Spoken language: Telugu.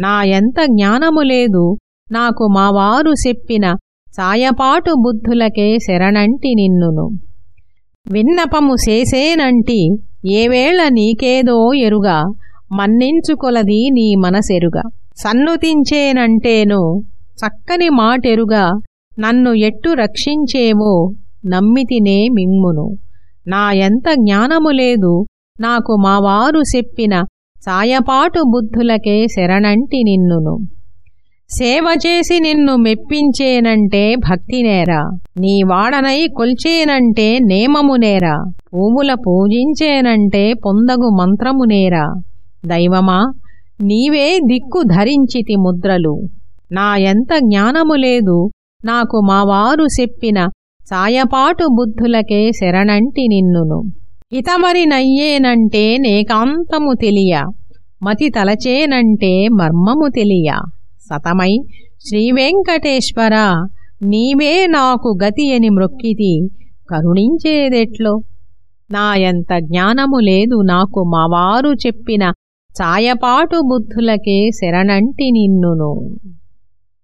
నా ఎంత జ్ఞానము లేదు. నాకు మావారు చెప్పిన సాయపాటు బుద్ధులకే శరణంటి నిన్నును. విన్నపము చేసేనంటి ఏవేళ నీకేదో ఎరుగా మన్నించుకొలది నీ మనసెరుగా. సన్నుతించేనంటేను చక్కని మాటెరుగా నన్ను ఎట్టు రక్షించేవో నమ్మితినే మిమ్మును. నా ఎంత జ్ఞానము లేదు. నాకు మావారు చెప్పిన సాయపాటు బుద్ధులకే శరణంటి నిన్నును. సేవ చేసి నిన్ను మెప్పించేనంటే భక్తినేరా నీ వాడనై కొల్చేనంటే నేమమునేరా పువ్వుల పూజించేనంటే పొందగు మంత్రమునేరా దైవమా నీవే దిక్కు ధరించితి ముద్రలు. నా ఎంత జ్ఞానము లేదు నాకు మావారు చెప్పిన సాయపాటు బుద్ధులకే శరణంటి నిన్నును. హితమరి నయ్యేనంటే నేకాంతము తెలియ. మతి తలచేనంటే మర్మము తెలియ. సతమై శ్రీవెంకటేశ్వర నీవే నాకు గతి అని మ్రొక్కితి కరుణించేదెట్లో? నా ఎంత జ్ఞానము లేదు నాకు మావారు చెప్పిన చాయపాటు బుద్ధులకే శరణంటి నిన్నును.